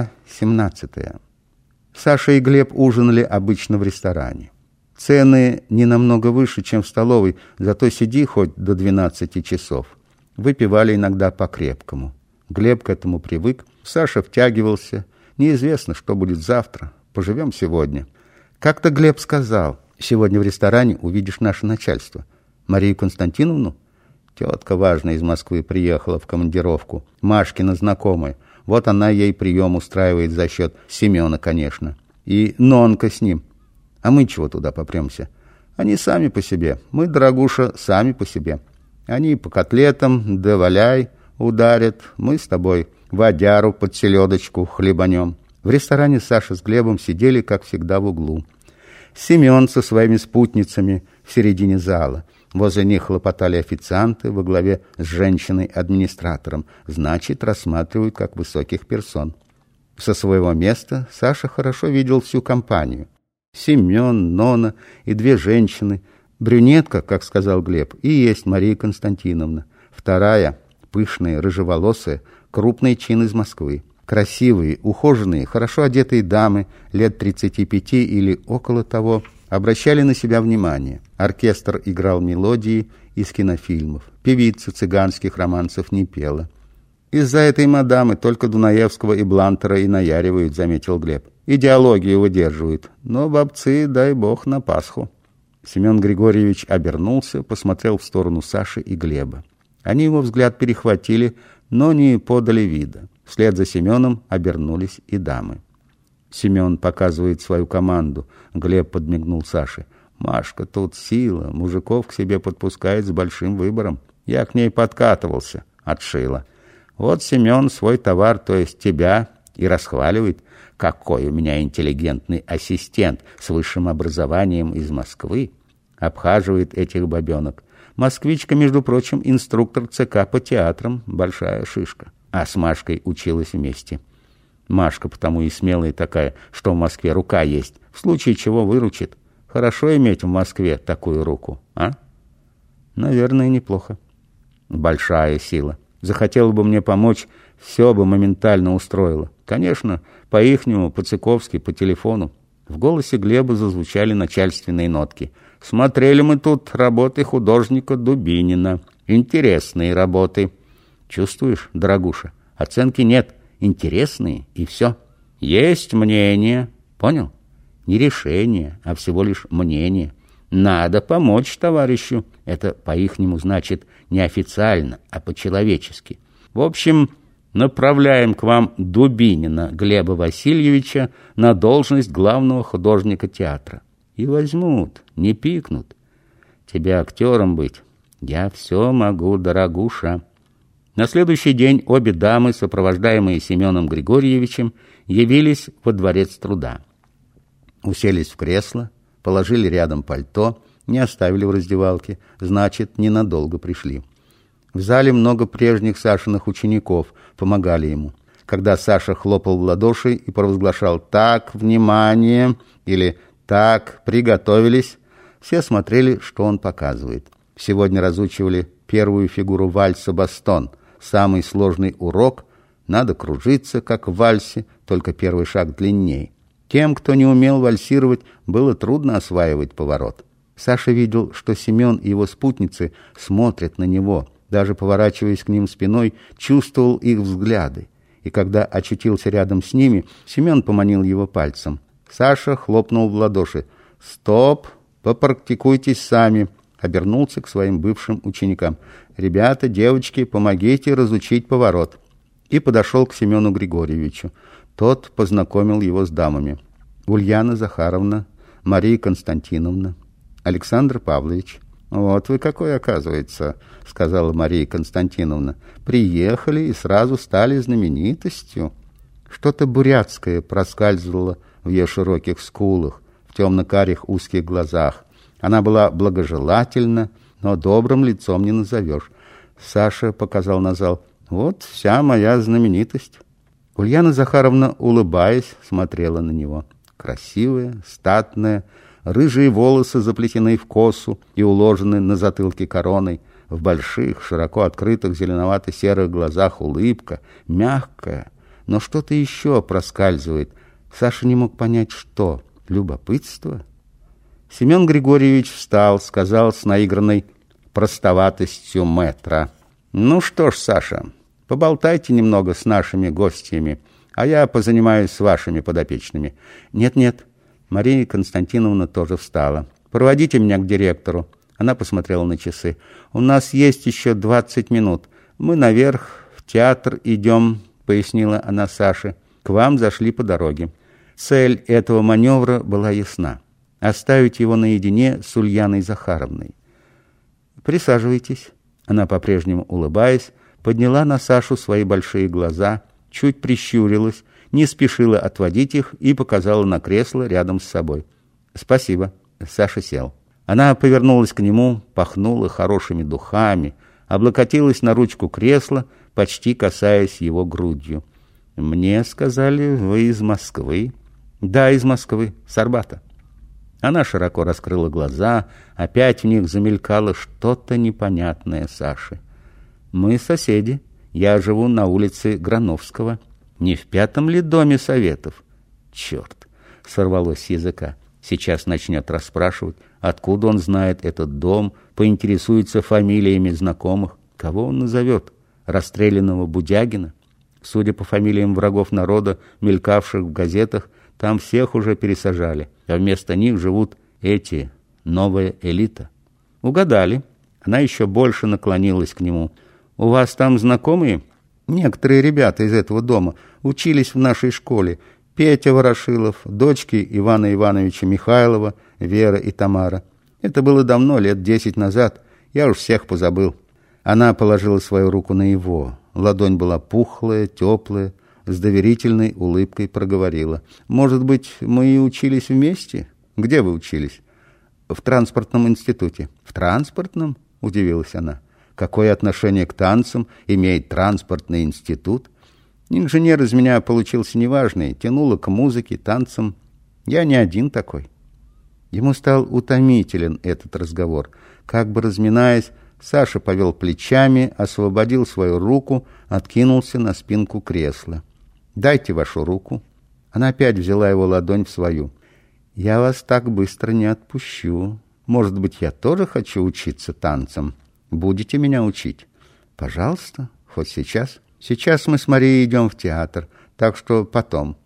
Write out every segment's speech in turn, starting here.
Глава 17. Саша и Глеб ужинали обычно в ресторане. Цены не намного выше, чем в столовой, зато сиди хоть до 12 часов. Выпивали иногда по-крепкому. Глеб к этому привык, Саша втягивался. Неизвестно, что будет завтра. Поживем сегодня. Как-то Глеб сказал, сегодня в ресторане увидишь наше начальство. Марию Константиновну? Тетка важная из Москвы приехала в командировку. Машкина знакомая. Вот она ей прием устраивает за счет Семена, конечно. И Нонка с ним. А мы чего туда попремся? Они сами по себе. Мы, дорогуша, сами по себе. Они по котлетам, да валяй, ударят. Мы с тобой водяру под селедочку хлебанем. В ресторане Саша с Глебом сидели, как всегда, в углу. Семен со своими спутницами в середине зала – Возле них хлопотали официанты во главе с женщиной-администратором. Значит, рассматривают как высоких персон. Со своего места Саша хорошо видел всю компанию. Семен, Нона и две женщины. Брюнетка, как сказал Глеб, и есть Мария Константиновна. Вторая, пышная, рыжеволосая, крупный чин из Москвы. Красивые, ухоженные, хорошо одетые дамы, лет 35 или около того – обращали на себя внимание. Оркестр играл мелодии из кинофильмов. Певица цыганских романсов не пела. «Из-за этой мадамы только Дунаевского и Блантера и наяривают», — заметил Глеб. «Идеологию выдерживают. Но бабцы, дай бог, на Пасху». Семен Григорьевич обернулся, посмотрел в сторону Саши и Глеба. Они его взгляд перехватили, но не подали вида. Вслед за Семеном обернулись и дамы. Семен показывает свою команду. Глеб подмигнул Саше. Машка тут сила, мужиков к себе подпускает с большим выбором. Я к ней подкатывался, отшила. Вот Семен свой товар, то есть тебя, и расхваливает. Какой у меня интеллигентный ассистент с высшим образованием из Москвы. Обхаживает этих бабенок. Москвичка, между прочим, инструктор ЦК по театрам, большая шишка. А с Машкой училась вместе. Машка потому и смелая такая, что в Москве рука есть, в случае чего выручит. Хорошо иметь в Москве такую руку, а? Наверное, неплохо. Большая сила. Захотела бы мне помочь, все бы моментально устроила. Конечно, по-ихнему, по-цыковски, по телефону. В голосе Глеба зазвучали начальственные нотки. Смотрели мы тут работы художника Дубинина. Интересные работы. Чувствуешь, дорогуша, оценки нет интересные, и все. Есть мнение, понял? Не решение, а всего лишь мнение. Надо помочь товарищу. Это по-ихнему значит не официально, а по-человечески. В общем, направляем к вам Дубинина Глеба Васильевича на должность главного художника театра. И возьмут, не пикнут. Тебе актером быть. Я все могу, дорогуша. На следующий день обе дамы, сопровождаемые Семеном Григорьевичем, явились во дворец труда. Уселись в кресло, положили рядом пальто, не оставили в раздевалке, значит, ненадолго пришли. В зале много прежних Сашиных учеников помогали ему. Когда Саша хлопал в ладоши и провозглашал «Так, внимание!» или «Так, приготовились!», все смотрели, что он показывает. Сегодня разучивали первую фигуру вальса «Бастон», самый сложный урок – надо кружиться, как в вальсе, только первый шаг длиннее. Тем, кто не умел вальсировать, было трудно осваивать поворот. Саша видел, что Семен и его спутницы смотрят на него, даже поворачиваясь к ним спиной, чувствовал их взгляды. И когда очутился рядом с ними, Семен поманил его пальцем. Саша хлопнул в ладоши. «Стоп! Попрактикуйтесь сами!» Обернулся к своим бывшим ученикам. «Ребята, девочки, помогите разучить поворот». И подошел к Семену Григорьевичу. Тот познакомил его с дамами. Ульяна Захаровна, Мария Константиновна, Александр Павлович. «Вот вы какой, оказывается», — сказала Мария Константиновна. «Приехали и сразу стали знаменитостью». Что-то бурятское проскальзывало в ее широких скулах, в темно-карих узких глазах. Она была благожелательна, но добрым лицом не назовешь. Саша показал на зал. «Вот вся моя знаменитость». Ульяна Захаровна, улыбаясь, смотрела на него. Красивая, статная, рыжие волосы заплетены в косу и уложены на затылке короной. В больших, широко открытых зеленовато-серых глазах улыбка, мягкая, Но что-то еще проскальзывает. Саша не мог понять, что. Любопытство? Семен Григорьевич встал, сказал с наигранной простоватостью метра. «Ну что ж, Саша, поболтайте немного с нашими гостями, а я позанимаюсь с вашими подопечными». «Нет-нет». Мария Константиновна тоже встала. «Проводите меня к директору». Она посмотрела на часы. «У нас есть еще двадцать минут. Мы наверх, в театр идем», — пояснила она Саше. «К вам зашли по дороге». Цель этого маневра была ясна. Оставить его наедине с Ульяной Захаровной. «Присаживайтесь». Она, по-прежнему улыбаясь, подняла на Сашу свои большие глаза, чуть прищурилась, не спешила отводить их и показала на кресло рядом с собой. «Спасибо». Саша сел. Она повернулась к нему, пахнула хорошими духами, облокотилась на ручку кресла, почти касаясь его грудью. «Мне сказали, вы из Москвы». «Да, из Москвы, с Арбата». Она широко раскрыла глаза, опять в них замелькало что-то непонятное Саше. «Мы соседи. Я живу на улице Грановского. Не в пятом ли доме Советов?» «Черт!» — сорвалось с языка. Сейчас начнет расспрашивать, откуда он знает этот дом, поинтересуется фамилиями знакомых. Кого он назовет? Расстрелянного Будягина? Судя по фамилиям врагов народа, мелькавших в газетах, там всех уже пересажали, а вместо них живут эти, новая элита. Угадали. Она еще больше наклонилась к нему. «У вас там знакомые?» «Некоторые ребята из этого дома учились в нашей школе. Петя Ворошилов, дочки Ивана Ивановича Михайлова, Вера и Тамара. Это было давно, лет десять назад. Я уж всех позабыл». Она положила свою руку на его. Ладонь была пухлая, теплая, с доверительной улыбкой проговорила. «Может быть, мы и учились вместе? Где вы учились?» «В транспортном институте». «В транспортном?» — удивилась она. «Какое отношение к танцам имеет транспортный институт?» «Инженер из меня получился неважный, тянуло к музыке, танцам. Я не один такой». Ему стал утомителен этот разговор. Как бы разминаясь, Саша повел плечами, освободил свою руку, откинулся на спинку кресла. Дайте вашу руку. Она опять взяла его ладонь в свою. Я вас так быстро не отпущу. Может быть, я тоже хочу учиться танцам. Будете меня учить? Пожалуйста, хоть сейчас. Сейчас мы с Марией идем в театр, так что потом.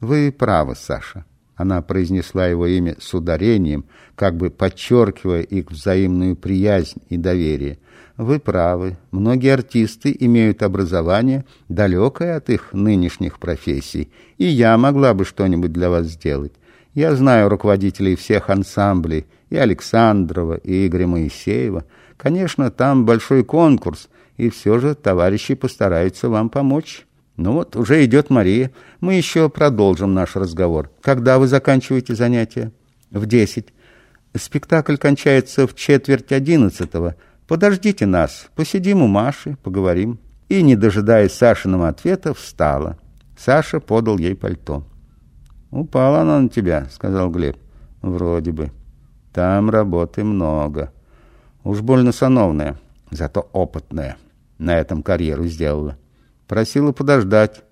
Вы правы, Саша. Она произнесла его имя с ударением, как бы подчеркивая их взаимную приязнь и доверие. Вы правы, многие артисты имеют образование, далекое от их нынешних профессий, и я могла бы что-нибудь для вас сделать. Я знаю руководителей всех ансамблей, и Александрова, и Игоря Моисеева. Конечно, там большой конкурс, и все же товарищи постараются вам помочь. Ну вот, уже идет Мария. Мы еще продолжим наш разговор. Когда вы заканчиваете занятия? В десять. Спектакль кончается в четверть одиннадцатого. Подождите нас, посидим у Маши, поговорим». И, не дожидаясь Сашиного ответа, встала. Саша подал ей пальто. «Упала она на тебя», — сказал Глеб. «Вроде бы. Там работы много. Уж больно сановная, зато опытная. На этом карьеру сделала. Просила подождать.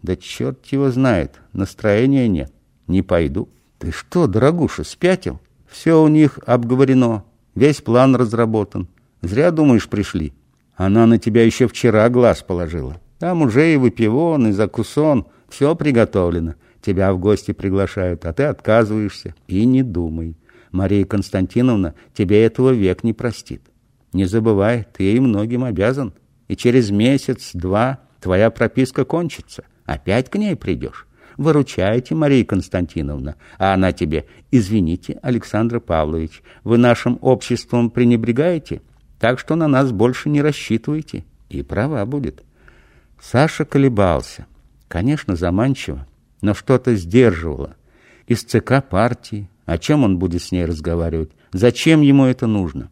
Да черт его знает, настроения нет. Не пойду». «Ты что, дорогуша, спятил? Все у них обговорено, весь план разработан. Зря, думаешь, пришли. Она на тебя еще вчера глаз положила. Там уже и выпивон, и закусон, все приготовлено. Тебя в гости приглашают, а ты отказываешься. И не думай. Мария Константиновна тебе этого век не простит. Не забывай, ты ей многим обязан. И через месяц-два твоя прописка кончится. Опять к ней придешь. Выручайте, Мария Константиновна. А она тебе, извините, Александр Павлович, вы нашим обществом пренебрегаете? Так что на нас больше не рассчитывайте. И права будет. Саша колебался. Конечно, заманчиво, но что-то сдерживало. Из ЦК партии. О чем он будет с ней разговаривать? Зачем ему это нужно?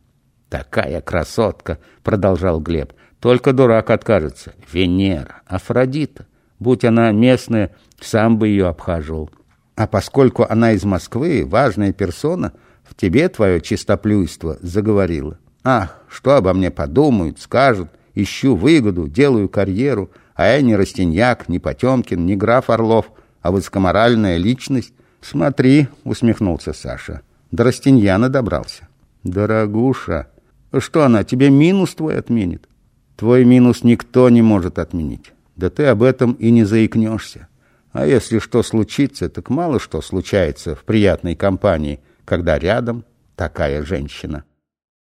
«Такая красотка!» — продолжал Глеб. «Только дурак откажется. Венера, Афродита. Будь она местная, сам бы ее обхаживал. А поскольку она из Москвы, важная персона, в тебе твое чистоплюйство заговорило. Ах, что обо мне подумают, скажут, ищу выгоду, делаю карьеру, А я не Растиньяк, не Потемкин, не граф Орлов, а высокоморальная личность. Смотри, усмехнулся Саша. До Растиньяна добрался. Дорогуша, что она, тебе минус твой отменит? Твой минус никто не может отменить. Да ты об этом и не заикнешься. А если что случится, так мало что случается в приятной компании, когда рядом такая женщина.